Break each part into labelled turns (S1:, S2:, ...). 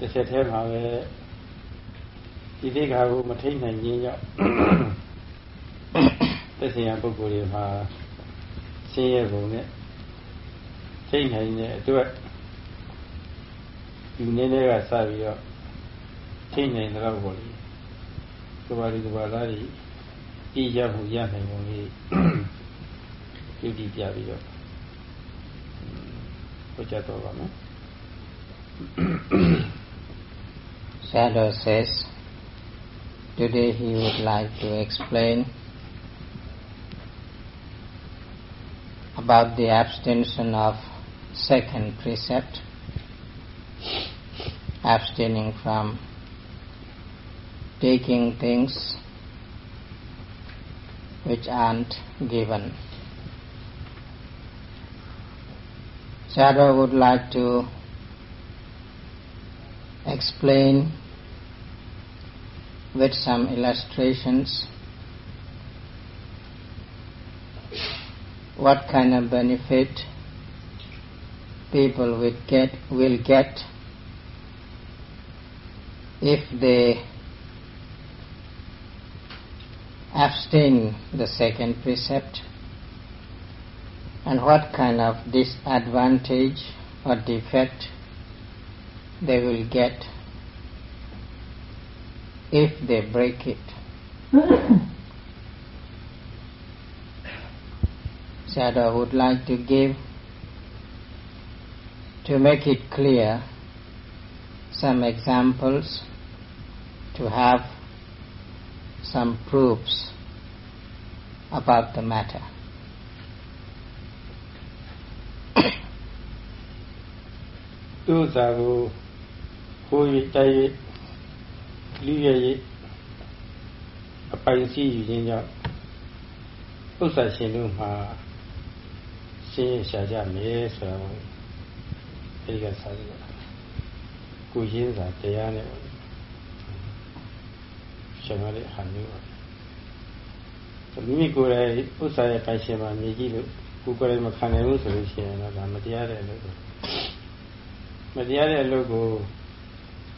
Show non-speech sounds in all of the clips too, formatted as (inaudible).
S1: တစ်ဆက်တည်းမှာပဲဒီသိက္ခာကိုမထိနိုင်ခြင်းကြောင့်သက်ဆိုင်ရာပုဂ္ဂိုလ်တွေမှာဆင်းရဲပုံနဲ့ထိနိုင်တဲ့အတွက်ဒီနည်းနည်းကစပြီးတော့ထိနိုင်တော့ပေါ့လေဒီပါဒီပါသားကြီးဤရမှုရနိုင်ပုံလေးပြုတည်ပြပြီးတော့ဟောကြားတော်ပါမယ်
S2: Sayadaw says today he would like to explain about the abstention of second precept abstaining from taking things which aren't given. Sayadaw would like to explain with some illustrations. What kind of benefit people will get, will get if they abstain the second precept? And what kind of disadvantage or defect they will get if they break it. (coughs) Sayadaw would like to give, to make it clear, some examples, to have some proofs about the matter. (coughs)
S1: Tu လူရရအပိုင်စီယူခြင်းကြောင့်ဥစ္စာရှင်တို့မှာရှင်းရရှာကြမယ်ဆိုတော့အဲဒီကစာကြည့်ကိုရင်းစာတရားနဲ့ရှင်ရတဲ့ဟာမျိုးပါမိမိကိုယ်တိုင်ဥစ္စာရဲ့ပိုင်ရှင်မှာမြည်ကြည့်လို့ကိုယ်ကိုယ်တိုင်မခံနိုင်ဘူးဆိုလို့ရှိရင်တော့ဒါမတရားတဲ့အလုပ်ပဲမတရားတဲ့အလုပ်ကို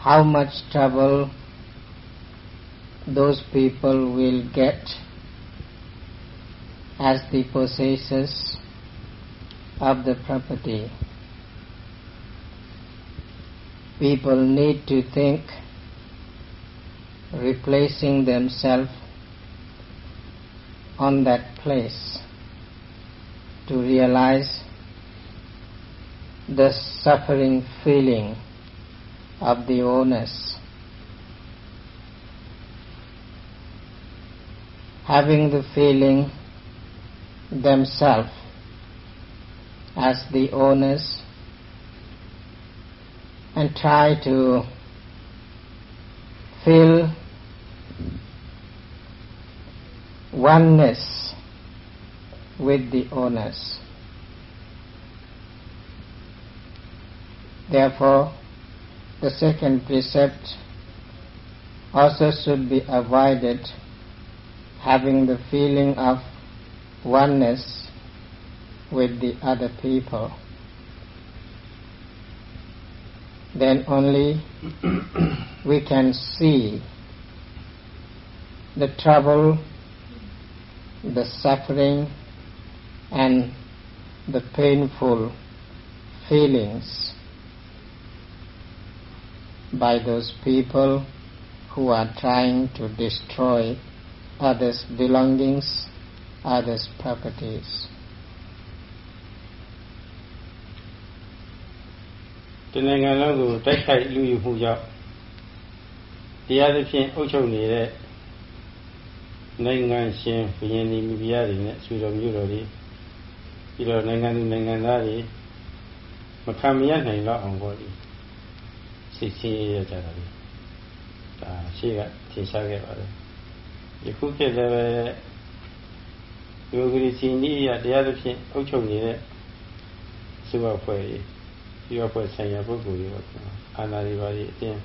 S2: how much trouble those people will get as the possessors of the property. People need to think replacing themselves on that place to realize the suffering feeling of the owners. Having the feeling themselves as the owners and try to feel oneness with the owners. Therefore, the second precept also should be avoided having the feeling of oneness with the other people. Then only we can see the trouble, the suffering, and the painful feelings by those people who are trying to destroy others' belongings, others' properties.
S1: ဒီနိုင်ငံလုံးကိုတိုက်ခိုက်လူယူမှုကြောင့်တရားသဖြင့်အုပ်ချုပ်နေတဲ့နိုင်ငံရှင်ဘုရင်ဒီမိဖုရားတွေနဲ့ဆွေတော်မျိုးတော်တွေပြီးတော့နိုင်ငံသူနိုင်ငံသားတွေ ခံမရနိုင်တော့အောင်ပေါ့ဒီ စိတ်ဆင်းရဲကြတာလေဒါရှိကထင်ရှားခဲ့ပါတယ်ယခုခေတ်လည်းပဲယောဂီစီနီးရတရားသဖြင့်အုပ်ချုပ်နေတဲ့စုဘဖွဲ့ကြီးရောဖွဲ့ဆိုင်ရာပုဂ္ဂိုလ်တွေပေါ့အာနာတွေပါကြီးအတင်း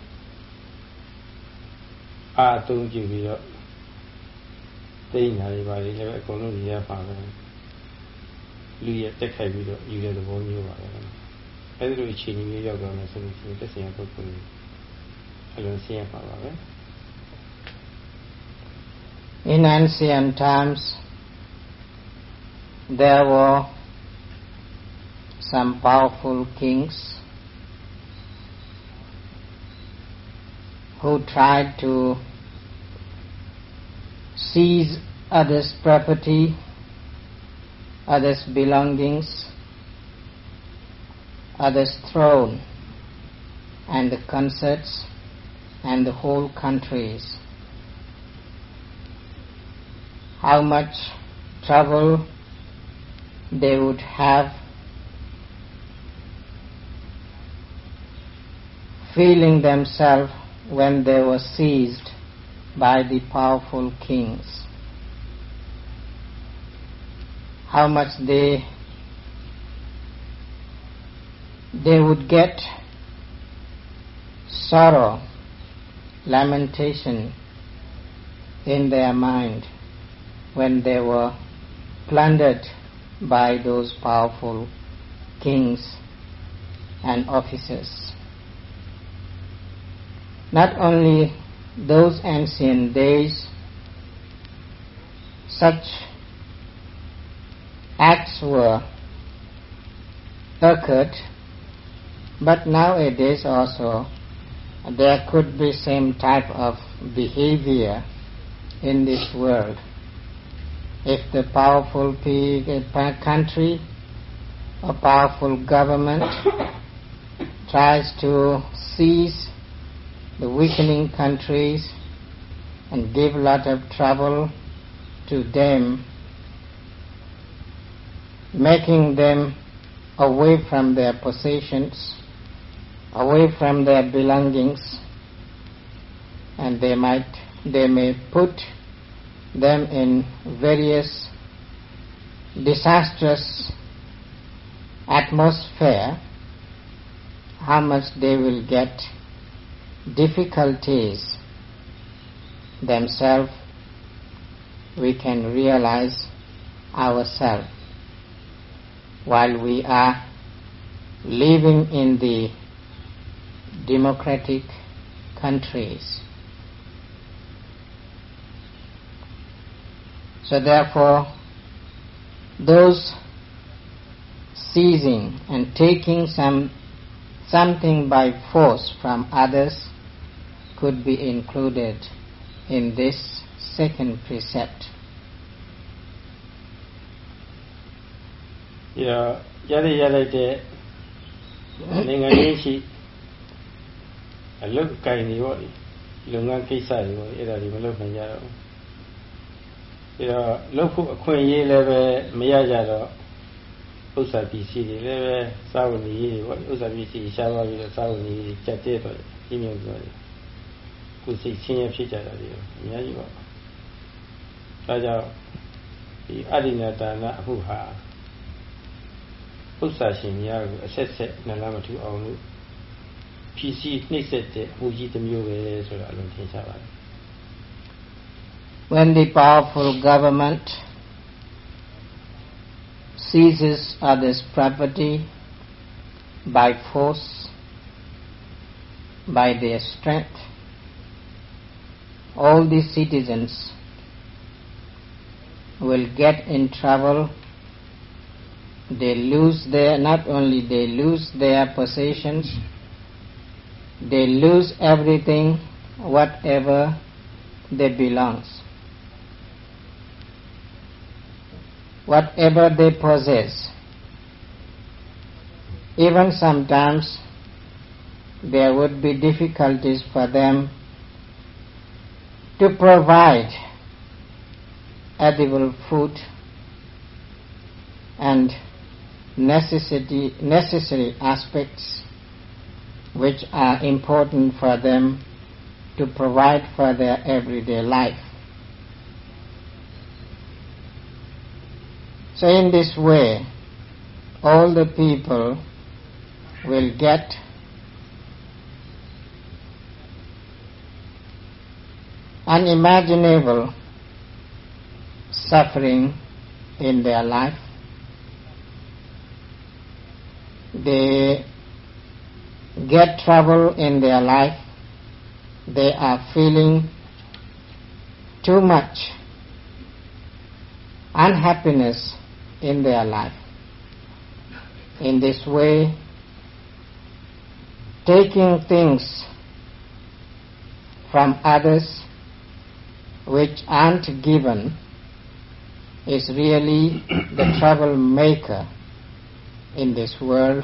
S1: အာသုံးကြည့်ပြီးတော့သိညာတွေပါကြီးလည်းအကုန်လုံးရရပါပဲလူရတက်ခိုက်ပြီးတော့ယူတဲ့သဘောမျိုးပါပဲ အဲဒီလိုအခြေအနေမျိုးရောက်တော့မယ်ဆိုလို့ရှိရင်တက်ဆိုင်ရာပုဂ္ဂိုလ်တွေအလုံးစင်းရပါပါပဲ
S2: In ancient times there were some powerful kings who tried to seize others' property others' belongings, others' throne, and the concerts, and the whole countries. How much trouble they would have feeling themselves when they were seized by the powerful kings how much they they would get sorrow, lamentation in their mind when they were plundered by those powerful kings and officers. Not only those ancient days, such acts were occurred, but nowadays also there could be same type of behavior in this world. If the powerful country or powerful government (coughs) tries to seize the weakening countries and give a lot of trouble to them making them away from their possessions, away from their belongings, and they might, they may put them in various disastrous atmosphere, how much they will get difficulties themselves, we can realize ourselves. While we are living in the democratic countries. So therefore, those seizing and taking some something by force from others could be included in this second precept.
S1: ပြီးတော့ရတဲ့ရလိုက်တဲ့နိုင်ငံရေးရှိ (coughs) အလုတ်ကင်တွေပေါ့လေလုပ်ငန်းကိစ္စတွေပေါ့အဲ့ဒါတွေမလုပ်နိုင်ကြတော့ဘူးပြီးတော့လုပ်ဖို့အခွင့်အရေးလည်းပဲမရကြတော့ဥစ္စာပစ္စည်းတွေလည်းပဲစာဝဏီတွေပေါ့ဥစ္စာပစ္စည်းရှားသွားပြီးတော့စာဝဏီကြက်တဲ့တော့ပြင်းပြသွားတယ်ကိုယ်စိတ်ချင်းရဖြစ်ကြတာတွေအများကြီးပါဒါကြောင့်ဒီအရိဏတာနာအမှုဟာဥစ္စာရှင်များကိုအဆက်ဆက်နလမထူအောင်လို့ ဖြီးစီးနှိမ့်ဆက်တဲ့အမှုကြီးတစ်မျိုးပဲဆိုတာအလုံးထင်ရှားပါတယ်
S2: When the powerful government seizes others' property by force, by their strength, all the citizens will get in trouble they lose their, not only they lose their possessions, they lose everything, whatever they belongs. Whatever they possess. Even sometimes there would be difficulties for them to provide edible food and necessity, necessary aspects which are important for them to provide for their everyday life. So in this way, all the people will get unimaginable suffering in their life. They get trouble in their life. They are feeling too much unhappiness in their life. In this way, taking things from others which aren't given is really the troublemaker in this world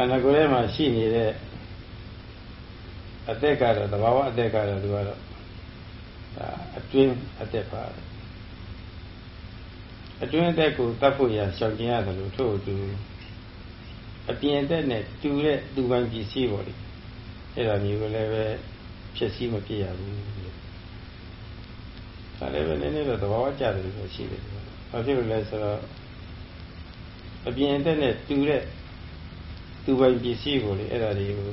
S1: ခန္ဓာကိုယ်ထဲမှာရှိနေတဲ့အသက်ကတော့သဘာဝအသက်ကတော့သူကတော့အတွင်းအသက်ပါတဲ့အတွင်းအသက်ကိုတတ်ဖို့ရရှောင်ကျင်ရတယ်လို့ထို့သူအပြင်အသက်နဲ့တူတဲ့သူပိုင်ပစ္စည်းပေါ့လေအဲ့ဒါမျိုးလည်းပဲဖြစ်စည်းမပြည့်ရဘူးဒါလည်းပဲနည်းနည်းတော့သဘာဝကျတယ်လို့ရှိတယ်ဘာဖြစ်လို့လဲဆိုတော့အပြင်အသက်နဲ့တူတဲ့ သူပိုင်ပစ္စည်းကိုလေအဲ့ဒါတွေကို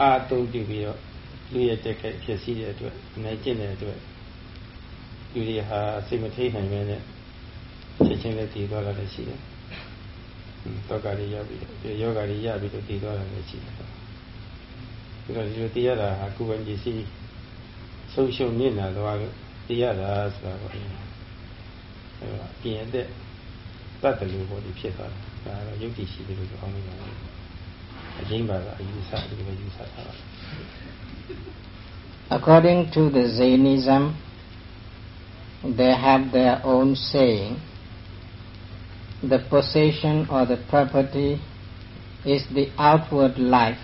S1: အာတုံးပြုပြီးတော့လူရဲ့တက်ခဲ့ဖြစ်စည်းတဲ့အတွက်နိုင်ကျင့်တဲ့အတွက်လူတွေဟာစိတ်မထိနိုင်ပဲနဲ့ချက်ချင်းလည်းတည်သွားတာလည်းရှိတယ်။တောကတွေရပြီးတော့ယောဂတွေရပြီးတော့တည်သွားတာလည်းရှိတယ်။ပြီးတော့ဒီလိုတည်ရတာဟာကိုယ်ပိုင်ပစ္စည်းဆုံးရှုံးမြင့်လာသွားလို့တည်ရတာဆိုတာပေါ့။အဲတော့ပြင်တဲ့တတ်တယ်လို့ပေါ့ဒီဖြစ်သွားတာ။ဒါတော့ (laughs)
S2: According to the Jainism, they have their own saying, the possession or the property is the outward life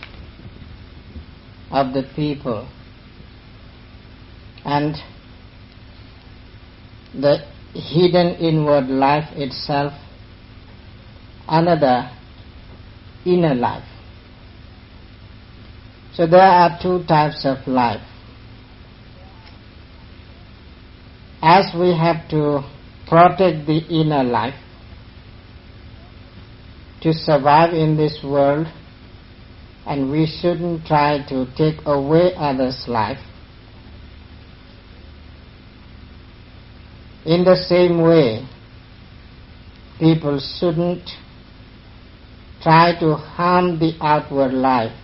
S2: of the people and the hidden inward life itself another inner life. So there are two types of life. as we have to protect the inner life to survive in this world and we shouldn't try to take away others' life. In the same way, people shouldn't try to harm the outward life,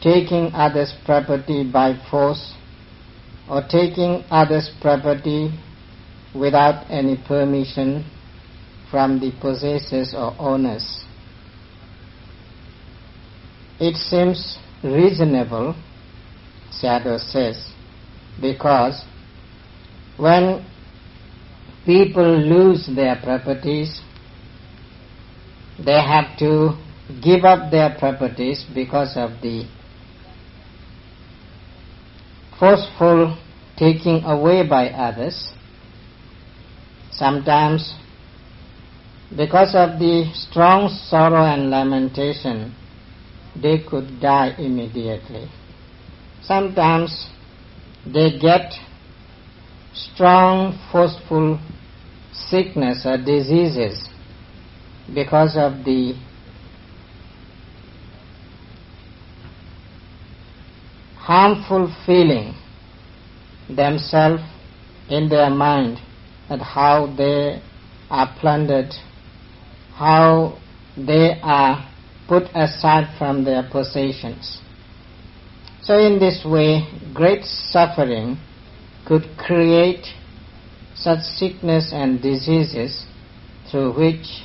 S2: taking others' property by force or taking others' property without any permission from the possessors or owners. It seems reasonable, Sayadaw says, because when people lose their properties, they have to give up their properties because of the forceful taking away by others. Sometimes, because of the strong sorrow and lamentation, they could die immediately. Sometimes they get strong, forceful sickness or diseases because of the harmful feeling themselves in their mind at how they are plundered, how they are put aside from their possessions. So in this way, great suffering could create such sickness and diseases through which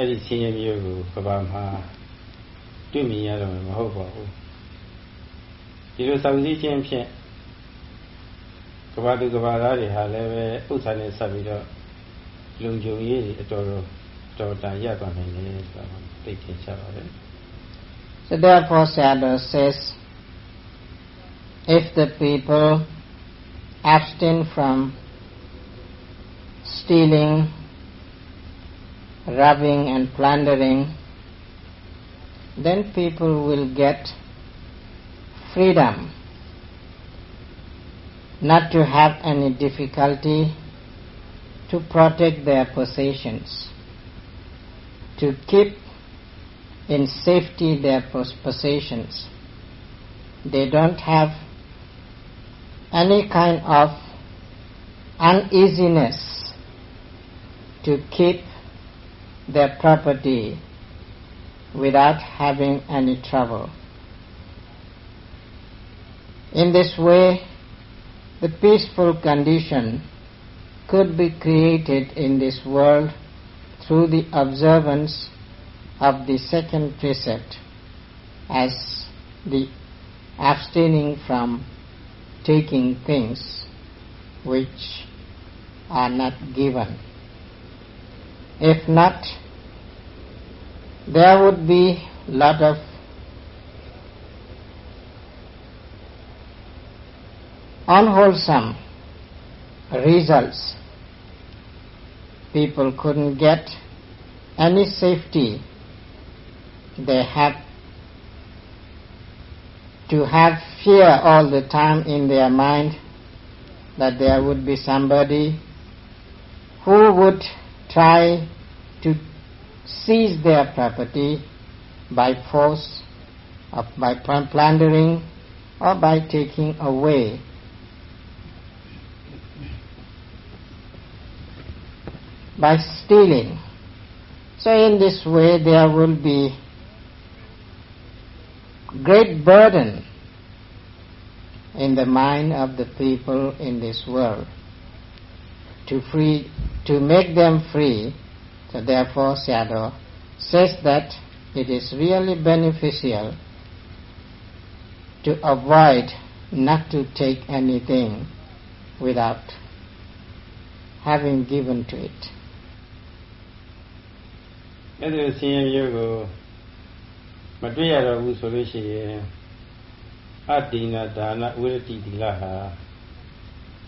S1: အဲ့ဒီဆင်းရဲမျိုးကိုကဘာမှာတွေ့မြင်ရတော့မဟုတ်ပါဘူးဒီလိုဆောင်စည်းခြင်းဖြင့်ကဘာသူကဘာသားတွေဟာလည်းပဲဥစ္စာနဲ့ဆက်ပြီးတော့လုံခြုံရေးတွေအတော်တော်တော်တန်ရပါနိုင်တယ်ဆိုတာသိချင်ချပါတယ်
S2: So therefore Sayadaw says if the people abstain from stealing robbing and plundering then people will get freedom not to have any difficulty to protect their possessions, to keep in safety their possessions. They don't have any kind of uneasiness to keep their property without having any trouble. In this way, the peaceful condition could be created in this world through the observance of the second precept as the abstaining from taking things which are not given. If not, there would be lot of unwholesome results. People couldn't get any safety. They have to have fear all the time in their mind that there would be somebody who would try to seize their property by force or by plundering or by taking away by stealing. So in this way there will be great burden in the mind of the people in this world to free to make them free. So therefore, Sayadaw says that it is really beneficial to avoid not to take anything without having given to it.
S1: က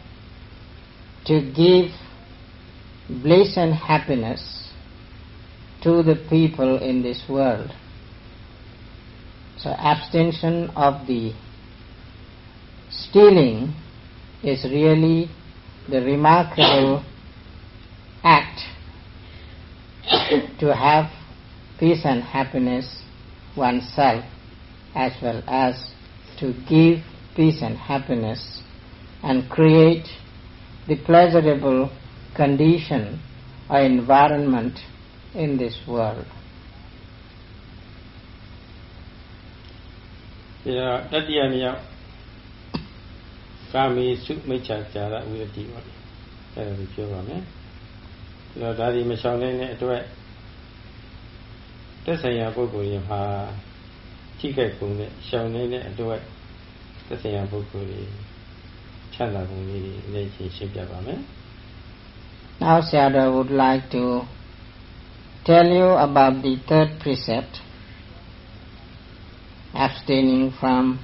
S2: to give bliss and happiness to the people in this world. So abstention of the stealing is really the remarkable act to have peace and happiness oneself as well as to give peace and happiness and create the pleasurable condition or environment in this world.
S1: ဒီတော့တတိယမြောက်ကာမေစုမိစ္ဆာကြာရဝိရတိပါအဲ့ဒါကိုပြောပါမယ်ဒီတော့ဒါဒီမရှောင်နိုင်တဲ့အတွက်တက်ဆိုင်ရာပုဂ္ဂိုလ်ရင်မှာထိခိုက်ကုန်တဲ့ရှောင်နေတဲ့အတွက်တက်ဆိုင်ရာပုဂ္ဂိုလ်တွေ
S2: now Sayadaw would like to tell you about the third precept abstaining from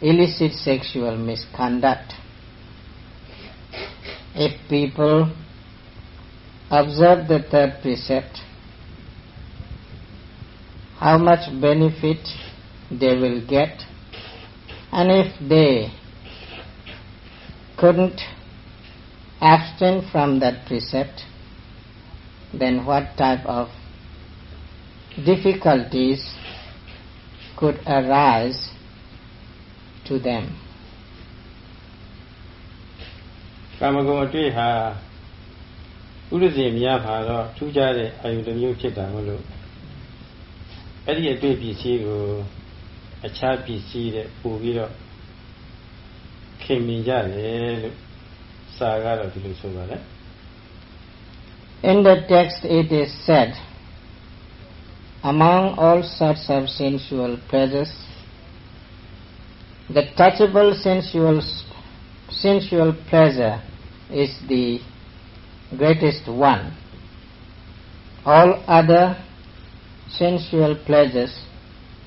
S2: illicit sexual misconduct. If people observe the third precept how much benefit they will get and if they couldn't abstain from that precept, then what type of difficulties could arise to them
S1: ကာမဂုဏ်အတွေ့ဟာဥရဇင်များပါတော့ထူးခြားတဲ့အာယုတစ်မျိုးဖြစ်တာမလို့အဲ့ဒီအတွေ့ပစ္စည်းကို အခြားပစ္စည်းတဲ့ပို့ပြီးတော့ခင်မြင်ကြတယ်လို့စာကတော့ဒီလိုဆိုပါတယ်
S2: In the text it is said among all sorts of sensual pleasures The touchable sensual, sensual pleasure is the greatest one. All other sensual pleasures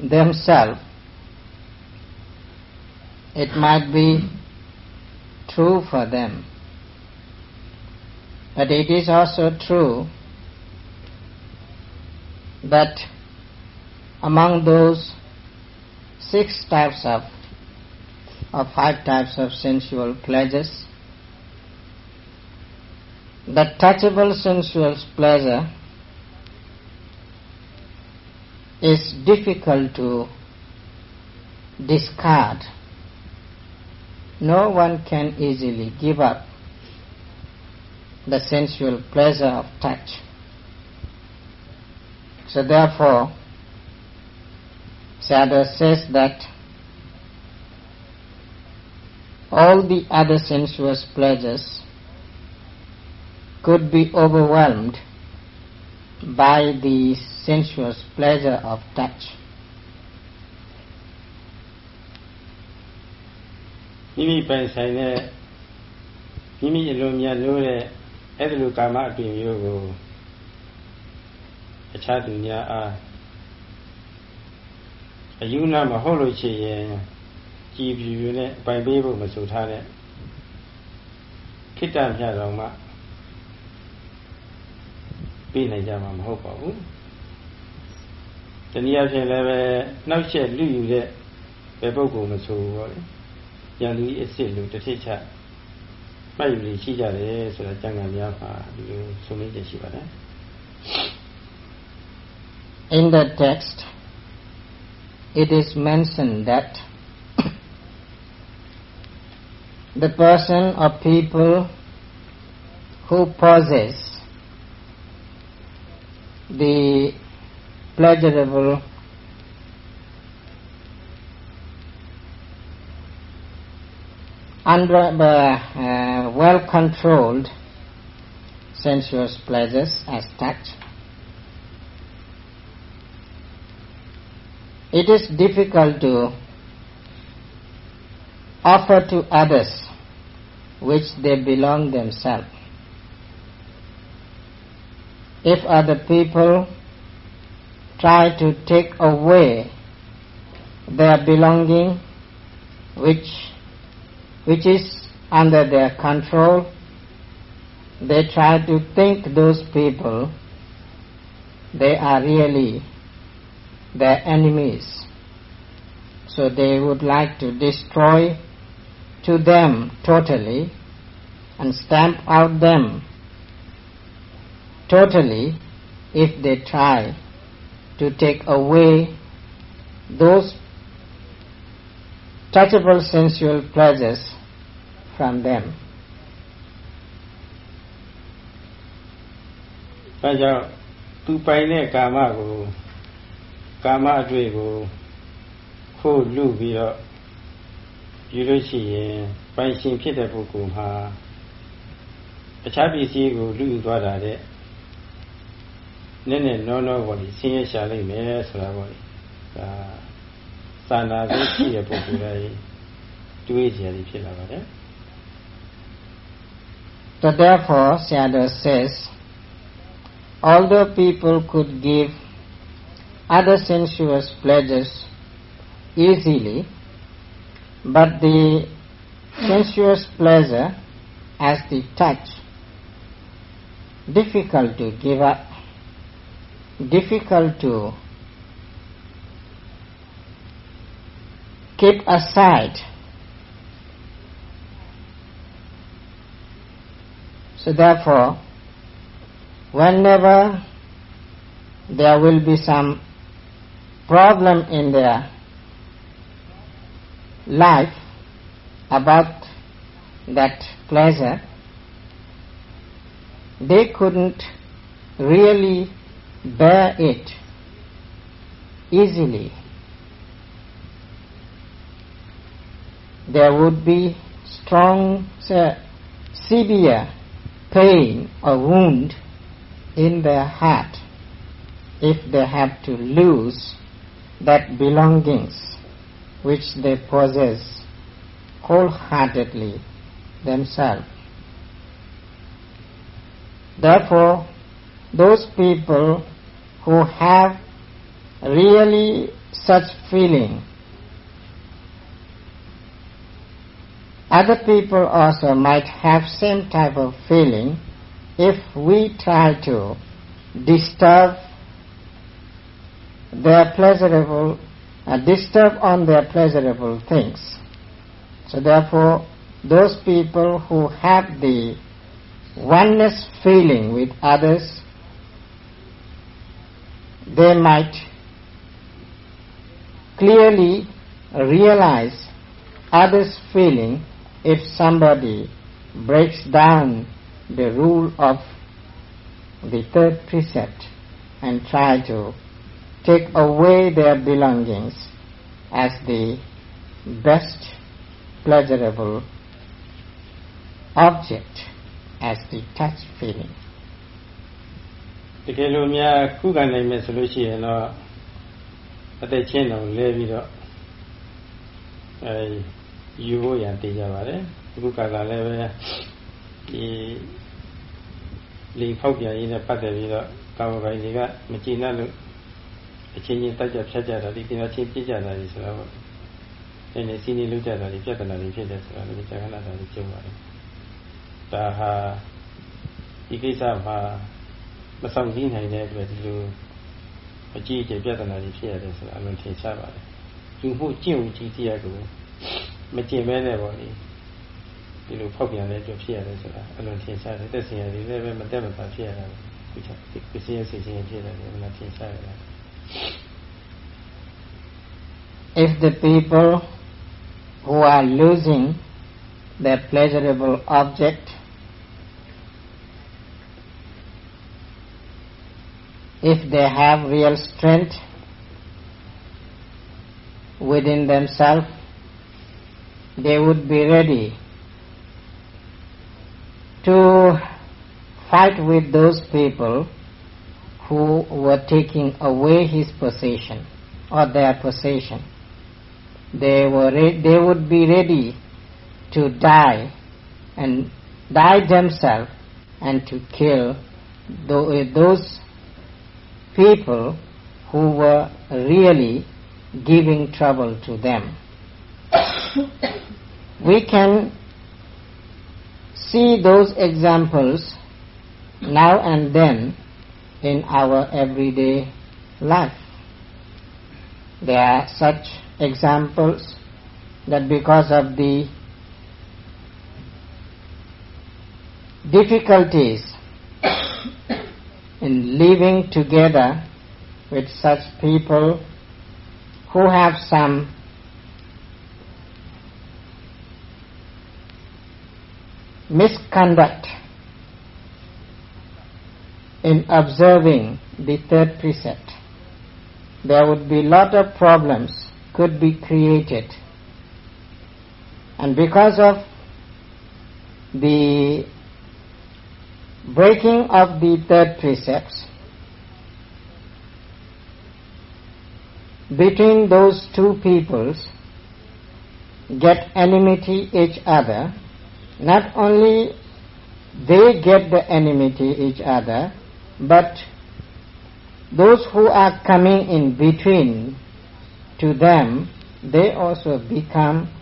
S2: themselves, it might be true for them. But it is also true that among those six types of or five types of sensual pleasures. The touchable sensual pleasure is difficult to discard. No one can easily give up the sensual pleasure of touch. So therefore, Sayadaw says that all the other sensuous pleasures could be overwhelmed by the sensuous pleasure of touch.
S1: မိမိပိုင်ဆိုင်တဲ့မိမိအလိုမြတ်လို့တဲ့အဲ့ဒီလိုကာမအပြင်မျိုးကိုအခြားသူများအားအယူနာမဟုတ်လို့ရှိရင်ကြည်ပြူနဲ့ပိုင်ပေးဖို့မဆိုထားတဲ့ခိတ္တမြတ်တော်မှပြီးနိုင်ကြမှာမဟုတ်ပါဘူး တနည်းအားဖြင့်လည်းပဲနှောက်ရက်လူယူတဲ့ဘယ်ပုဂ္ဂိုလ်မဆိုဘူးပေါ့လေရန်သူအစ်စ်လို့တစ်ထစ်ချမှတ်ယူလို့ရှိကြတယ်ဆိုတာကျမ်းဂန်များမှာဒီလိုဆိုမိချက်ရှိပါတယ်
S2: In the text it is mentioned that the person or people who possess the pleasurable under uh, well controlled sensuous pleasures as touch it is difficult to offer to others which they belong themselves. If other people try to take away their belonging which which is under their control they try to think those people they are really their enemies. So they would like to destroy to them totally and stamp out them totally if they try to take away those touchable sensual pleasures from them.
S1: ဒါကြောင့်သူပိုင်တဲ့ကာမကိုကာမအတွေ့ကိုခိုးလူပြီးတော့ယူလို့ရှိရင်ပိုင်ရှင်ဖြစ်တဲ့ပုဂ္ဂိုလ်မှာအခြားပစ္စည်းကိုလူယူသွားတာတဲ့ နည်းနည်းနောနောပေါ့လေဆင်းရဲရှာလိုက်မယ်ဆိုတာပေါ့လေဒါသာနာစိတ်ရှိတဲ့ပုဂ္ဂိုလ်တိုင်းတွေးကြရဖြစ်လာပါတယ်
S2: So therefore, (laughs) Sayadaw says, although people could give other sensuous pleasures easily, but the sensuous pleasure as the touch, difficult to give up, difficult to keep aside. So therefore, whenever there will be some problem in their life about that pleasure, they couldn't really bear it easily. There would be strong, severe pain or wound in their heart if they have to lose that belongings which they possess wholeheartedly themselves. Therefore, those people who have really such feeling, other people also might have same type of feeling if we try to disturb their pleasurable, uh, disturb on their pleasurable things. So therefore, those people who have the oneness feeling with others, they might clearly realize others' feeling if somebody breaks down the rule of the third precept and try to take away their belongings as the best pleasurable object as the touch feeling.
S1: တကယ်လို့များခုခံနိုင်မယ်ဆိုလို့ရှိရင်တော့အသက်ချင်းတော်လဲပြီးတော့အဲယူဖို့ရန်တည်ကြပါတယ်အခုကလာလည်းပဲဒီလေဖောက်ပြန်ရင်းနဲ့ပတ်သက်ပြီးတော့ကာမဂိုင်းတွေကမကြည်နပ်လို့အချင်းချင်းတိုက်ကြဖြတ်ကြတာဒီတင်ချင်းပြစ်ကြတာဒီဆိုတော့အဲ့ဒီစီးနေလို့ကြတာဒီပြဿနာတွေဖြစ်တယ်ဆိုတာလည်းကြာခဏတာတွေကျုံပါတယ်ဒါဟာဒီကိစ္စမှာ မဆောင်ကြည့်နိုင်တဲ့အတွက်ဒီလိုအကြည့်အကျပြဿနာတွေဖြစ်ရတယ်ဆိုတာအလွန်ထင်ရှားပါတယ်ယူမှုကျင့်ဝတ်ကြီးတရားကိုမကျင့်မဲနဲ့ပေါ့လေဒီလိုဖောက်ပြန်တဲ့အတွက်ဖြစ်ရတယ်ဆိုတာအလွန်ထင်ရှားတယ်တက်စင်ရတယ်လည်းပဲမတက်မသာဖြစ်ရတာခုချက်ဒီစင်းရစိတ်ချင်းဖြစ်တယ်လည်းမထင်ရှားရတယ်
S2: If the people who are losing their pleasurable object if they have real strength within themselves, they would be ready to fight with those people who were taking away his possession or their possession. They were they would be ready to die and die themselves and to kill those people who were really giving trouble to them. we can see those examples now and then in our everyday life. There are such examples that because of the difficulties in living together with such people who have some misconduct in observing the third precept. There would be a lot of problems could be created. And because of the breaking of the third precepts, between those two peoples get enmity each other, not only they get the enmity each other, but those who are coming in between to them, they also become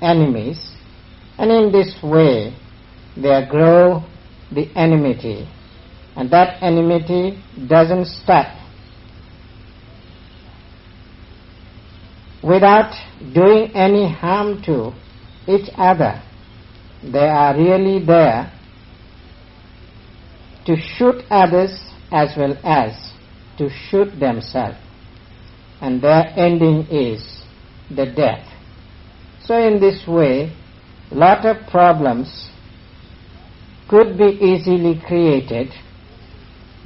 S2: enemies, and in this way there grow the enmity, and that enmity doesn't stop without doing any harm to each other. They are really there to shoot others as well as to shoot themselves. And their ending is the death. So in this way, lot of problems could be easily created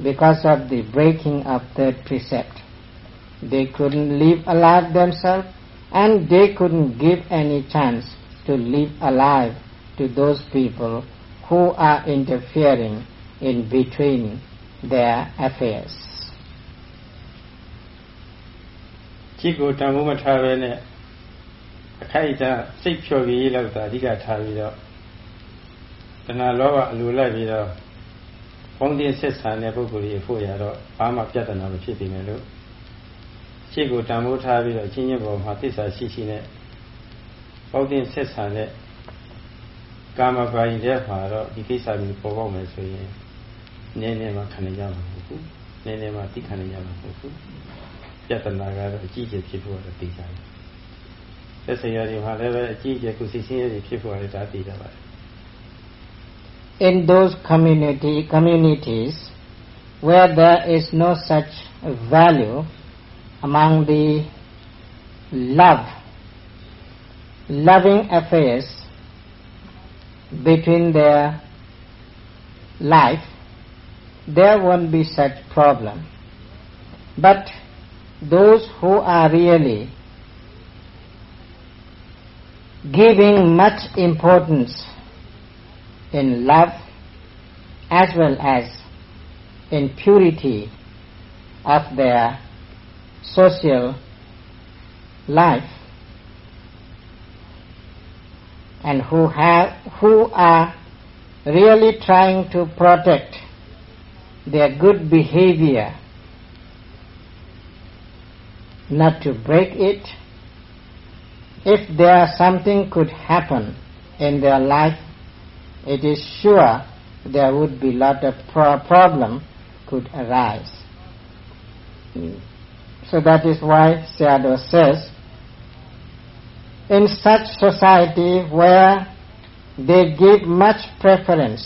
S2: because of the breaking of third precept. They couldn't live alive themselves and they couldn't give any chance to live alive to those people who are interfering in between their affairs.
S1: จิตကိုတန်ဖိုးမထားဘဲနဲ့အခိုက်အတန့်စိတ်ဖြော်ပြီးလောက်သာအဓိကထားပြီးတော့တ ဏှာလောဘအလိုလိုက်ပြီးတော့ဘုံတင်ဆက်ဆံတဲ့ပုဂ္ဂိုလ်ကြီးဖို့ရတော့ဘာမှပြဿနာမဖြစ်နိုင်လို့စိတ်ကိုတန်ဖိုးထားပြီးတော့ချင်းချင်းပေါ်မှာသစ္စာရှိရှိနဲ့ဘုံတင်ဆက်ဆံတဲ့ကာမပိုင်တဲ့မှာတော့ဒီကိစ္စမျိုးပေါ်ပေါက်မယ်ဆိုရင်နည်းနည်းမှခံနိုင်ကြမှာမဟုတ်ဘူးနည်းနည်းမှသိခံနိုင်ကြမှာမဟုတ်ဘူးပြဿနာကတော့အကြီးကျယ်ဖြစ်ဖို့တော့သိကြတယ်သက်ဆိုင်ရာတွေမှာလည်းပဲအကြီးကျယ်ကုသိစင်းရည်ဖြစ်ဖို့လည်းဒါသိကြပါတယ်
S2: In those community communities where there is no such value among the love loving affairs between their life there won't be such problem. But those who are really giving much importance in love as well as in purity of their social life and who have who are really trying to protect their good behavior not to break it. If there something could happen in their life, it is sure there would be lot of pro problem could arise. Hmm. So that is why Sayadaw says, in such society where they give much preference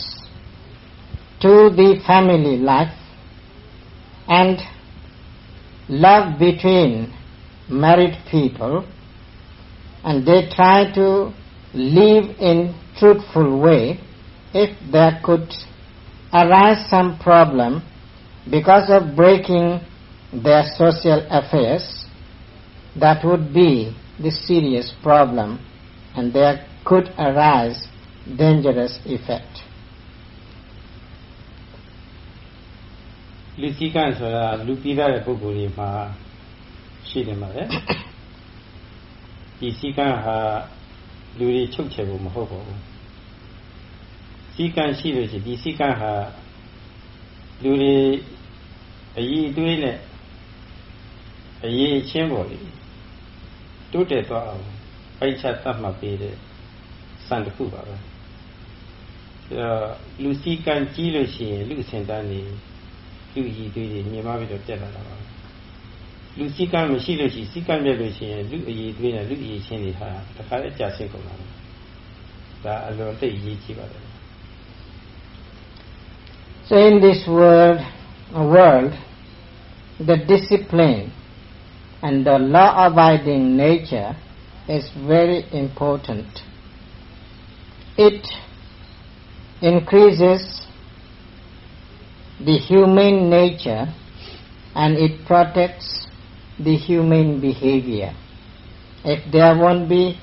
S2: to the family life and love between married people, and they try to live in truthful way, if there could arise some problem because of breaking their social affairs, that would be the serious problem and there could arise dangerous effect.
S1: လူစည်းကန့်ဆိုတာလူပြီးသားတဲ့ပုဂ္ဂိုလ်တွေမှာရှိနေမှာပဲဒီစည်းကမ်းဟာ (coughs) လူတွေချုပ်ချယ်ဖို့မဟုတ်ပါဘူးစည်းကမ်းရှိလို့ရှိရင်ဒီစည်းကမ်းဟာလူတွေအည်အသွေးနဲ့အရေးချင်းပေါ်လေတိုးတက်သွားအောင်ပိုက်ချသတ်မှတ်ပေးတဲ့စံတစ်ခုပါပဲအဲတော့လူစည်းကမ်းကြီးလို့ရှိရင်လူစင်တန်းနေလူရည်သွေးတွေမြင်မပြီးတော့တက်လာတာပါ လူစည်းကမ်းမရှိလို့ရှိစည်းကမ်းပြလို့ရှိရင်လူအည်သွေးနဲ့လူအည်ချင်းတွေဟာတခါလဲကြာဆင်းကုန်တာဒါအလွန်သိရေးကြည့်ပါတယ်
S2: So in this world world the discipline and the law abiding nature is very important it increases the humane nature and it protects the humane behavior. If there won't be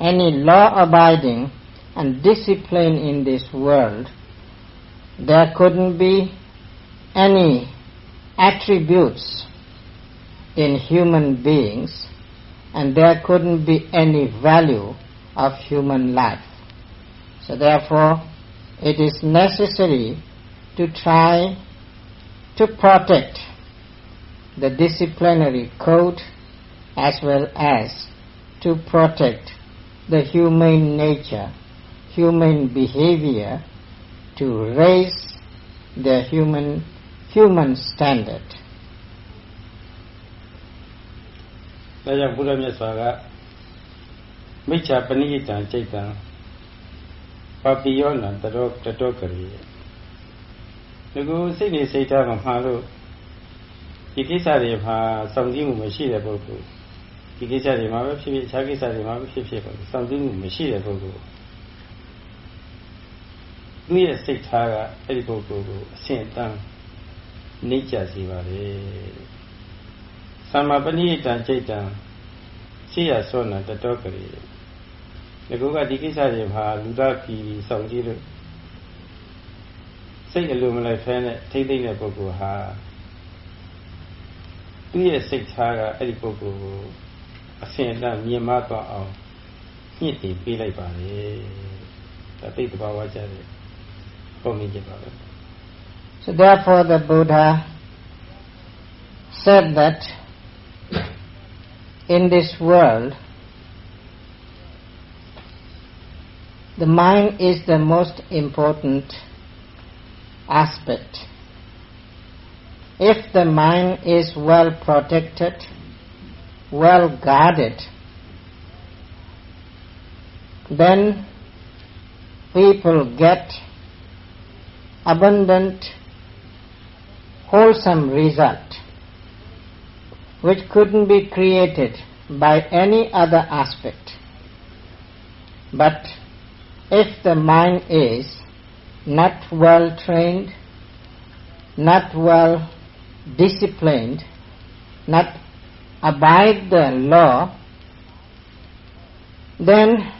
S2: any law abiding and discipline in this world, there couldn't be any attributes in human beings and there couldn't be any value of human life. So therefore, it is necessary to try to protect the disciplinary code as well as to protect the human nature, human behavior, to raise the human human standard.
S1: ဒါကြောင့်ဘုရားမြတ်စွာကမိစ္ဆာပဏိယတံစိတ်တံပပိယောနံတတော်တတော်ကလေးဒီကိုစိတ်နေစိတ်ထားမှာမှာလို့ ဒီကိစ္စတွေမှာစောင့်ကြည့်မှုမရှိတဲ့ပုဂ္ဂိုလ်ဒီကိစ္စတွေမှာပဲဖြစ်ဖြစ်အခြားကိစ္စတွေမှာပဲဖြစ်ဖြစ်ပေါ့စောင့်ကြည့်မှုမရှိတဲ့ပုဂ္ဂိုလ်သူရဲ့စိတ်ထားကအဲ့ဒီပုဂ္ဂိုလ်ကိုအဆင့်အတန်းနှိမ့်ချစေပါလေသမ္မာပဏိတံစိတ်တံရှိရသောနာတတော်ကလေးဒီကုကဒီကိစ္စတွေမှာလူသားပြည်စောင့်ကြည့်လို့စိတ်အလိုမလိုက်ဖဲနဲ့ထိမ့်သိမ့်တဲ့ပုဂ္ဂိုလ်ဟာ သူ့ရဲ့စိတ်ထားကအဲ့ဒီပုဂ္ဂိုလ်ကိုအစဉ်အတန်းမြင်မသွားအောင်ညှစ်တင်ပေးလိုက်ပါလေဒါသိတဲ့ဘာဝကြတယ်ပုံမြင်ကြပါပဲ
S2: So therefore the Buddha said that in this world the mind is the most important aspect if the mind is well protected, well guarded, then people get abundant, wholesome result which couldn't be created by any other aspect. But if the mind is not well trained, not well disciplined, not abide the law, then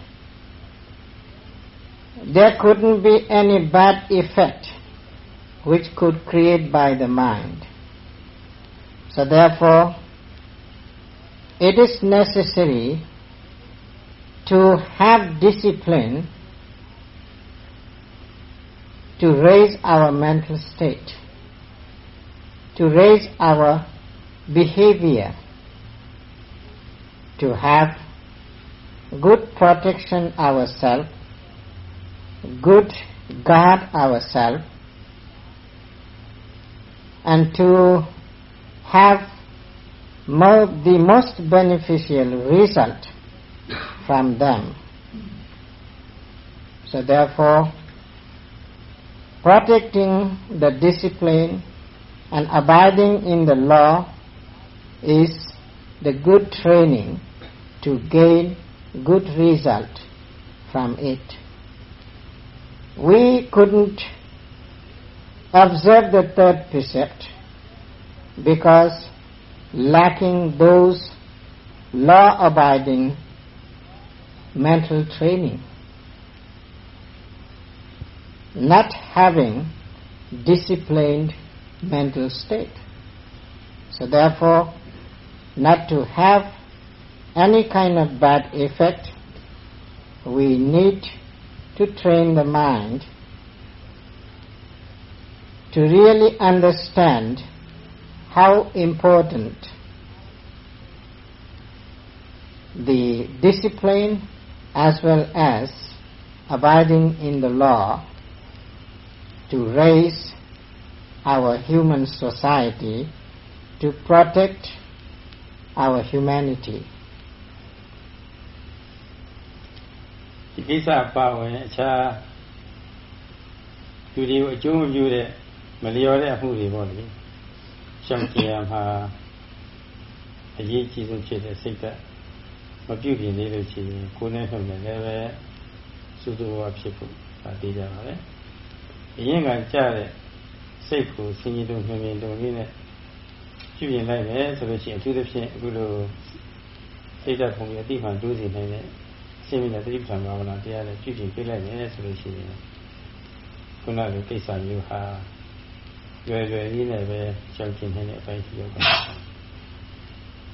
S2: there couldn't be any bad effect which could create by the mind. So therefore, it is necessary to have discipline to raise our mental state to raise our behavior, to have good protection ourselves, good guard ourselves, and to have more, the most beneficial result from them. So therefore, protecting the discipline and abiding in the law is the good training to gain good result from it. We couldn't observe the third precept because lacking those law abiding mental training, not having disciplined mental state. So therefore, not to have any kind of bad effect, we need to train the mind to really understand how important the discipline as well as abiding in the law to raise our human society to protect our humanity.
S1: ဒီကိစ္စအပါဝင်အခြားလူတွေကိုအကျိုးမပြုတဲ့မလျော်တဲ့အမှုတွေပေါ့လေရှောင်ကျင်ရမှာအရေးကြီးဆုံးဖြစ်တဲ့စိတ်ဓာတ်မပြုတ်ပြင်သေးလို့ရှိရင်ကိုယ်နဲ့နှုတ်နဲ့လည်းပဲစူးစူးဝါဖြစ်ဖို့ဒါသိကြပါလေအရင်ကကြားတဲ့ စိတ်ကိုဆင်းရဲတုံနှမြင်တုံလေးနဲ့ပြုပြင်လိုက်မယ်ဆိုလို့ရှိရင်အထူးသဖြင့်အခုလိုစိတ်ဓာတ်ပုံရအတိမှန်တိုးစီနိုင်တဲ့စိတ်မြင့်တဲ့သတိပဋ္ဌာန်ဘာဝနာတရားနဲ့ပြုပြင်ပေးလိုက်မယ်ဆိုလို့ရှိရင်ခုနကကိစ္စမျိုးဟာရွယ်ရွယ်လေးနဲ့ပဲရှောင်ကျင်နေတဲ့အပိုင်းရှိရောက်ပါတယ်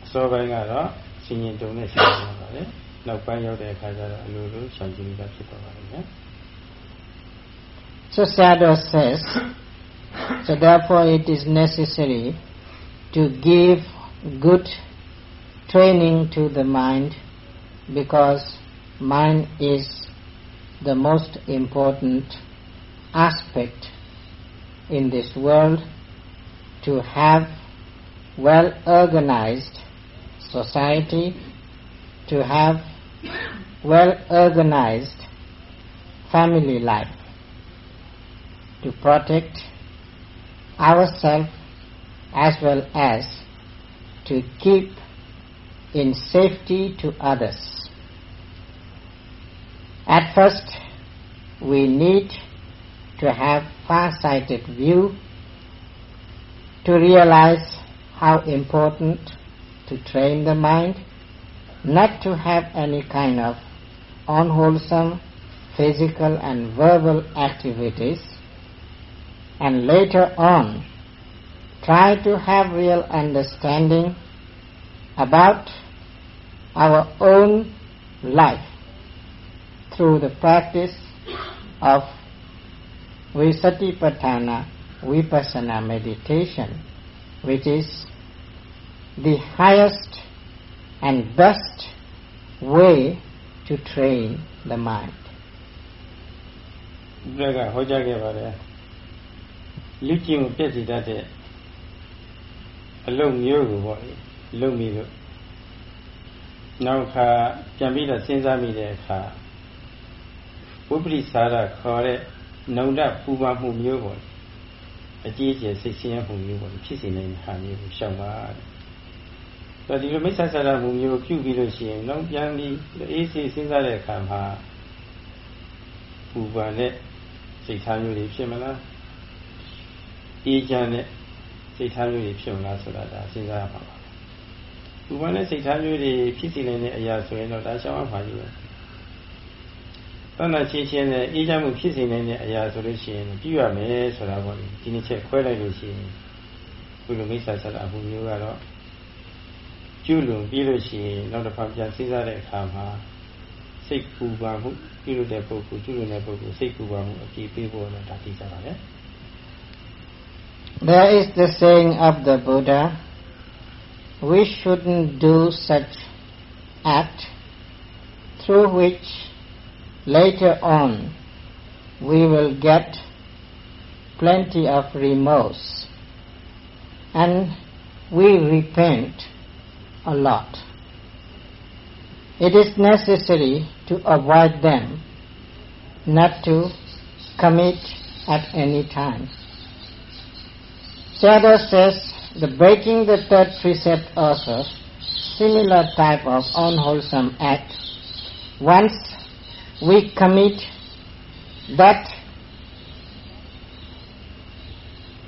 S1: အစောပိုင်းကတော့ဆင်ញင်တုံနဲ့ရှောင်ကျင်ပါလေနောက်ပိုင်းရောက်တဲ့အခါကျတော့အလိုလိုရှောင်ကျင်နေတာဖြစ်သွားပါလိမ့်မယ်
S2: So Sayadaw says, so therefore it is necessary to give good training to the mind because mind is the most important aspect in this world to have well organized society, to have well organized family life, to protect ourselves as well as to keep in safety to others. At first, we need to have far-sighted view to realize how important to train the mind not to have any kind of unwholesome physical and verbal activities and later on try to have real understanding about our own life through the practice of Visatipatthana Vipassana meditation, which is the highest and best way to train the mind.
S1: ဘက်ကဟောကြားခဲ့ပါတယ် လူကျင့်ကိုပြည့်စည်တတ်တဲ့အလုံးမျိုးကိုပေါ့လေလုံပြီးတော့နောက်ခါပြန်ပြီးတော့စဉ်းစားမိတဲ့အခါဝိပရိစာရခေါ်တဲ့နှုံဒပူပါမှုမျိုးပေါ့အကြီးအကျယ်စိတ်ဆင်းရဲမှုမျိုးပေါ့ဖြစ်စေနိုင်တဲ့ဟာမျိုးကိုရှောင်ပါတဲ့ဒါဒီလိုမိစ္ဆာစာရမှုမျိုးပြုပြီးလို့ရှိရင်နောက်ပြန်ပြီးအေးစေးစဉ်းစားတဲ့အခါမှာပူပါနဲ့စိတ်ထားမျိုးတွေဖြစ်မလား အေးချမ်းတဲ့စိတ်ထားမျိုးတွေဖြစ်မလားဆိုတာဒါစဉ်းစားရမှာပါပူပါနဲ့စိတ်ထားမျိုးတွေဖြစ်စေနိုင်တဲ့အရာဆိုရင်တော့ဒါရှောင်ရမှာကြီးပဲတဏ္ဍချင်းချင်းနဲ့အေးချမ်းမှုဖြစ်စေနိုင်တဲ့အရာဆိုလို့ရှိရင်ပြုရမယ်ဆိုတာပေါ့လေဒီနှစ်ချက်ခွဲလိုက်လို့ရှိရင်ခုလိုမိစ္ဆာဆက်တာအမှုမျိုးကတော့ကျွလွန်ပြီးလို့ရှိရင်နောက်တစ်ခါပြန်စဉ်းစားတဲ့အခါမှာစိတ်ပူပါမှုပြုလို့တဲ့ပုဂ္ဂိုလ်ကျွလွန်တဲ့ပုဂ္ဂိုလ်စိတ်ပူပါမှုအပြည့်ပေးဖို့လည်းဒါသိကြပါလေ
S2: There is the saying of the Buddha, we shouldn't do such act through which later on we will get plenty of remorse and we repent a lot. It is necessary to avoid them, not to commit at any time. Sayadaw says the breaking the third precept also, similar type of unwholesome act, once we commit that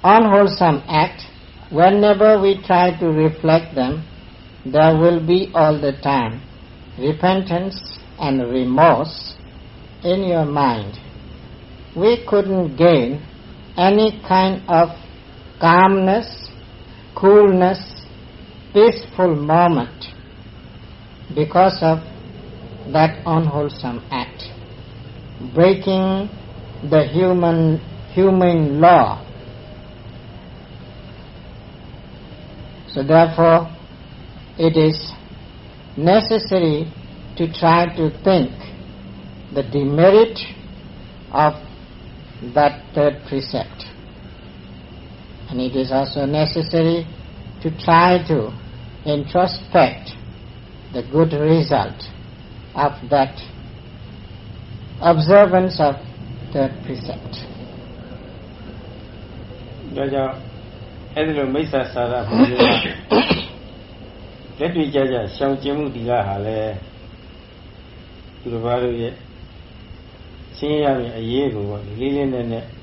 S2: unwholesome act, whenever we try to reflect them, there will be all the time repentance and remorse in your mind. We couldn't gain any kind of calmness, coolness, peaceful moment because of that unwholesome act, breaking the human human law. So therefore, it is necessary to try to think the demerit of that third precept. And it is also necessary to try to introspect the good result of that observance of third precept.
S1: ဒါကြောင့်အဲ့ဒီလိုမိစ္ဆာစာရဘုရားလက်တွေ့ကြကြရှောင်ကျင်မှုဒီကဟာလဲသူတို့ဘာလို့ရဲ့ရှင်းရမယ်အရေးကိုပေါ့လေးလေးနက်နက် (coughs)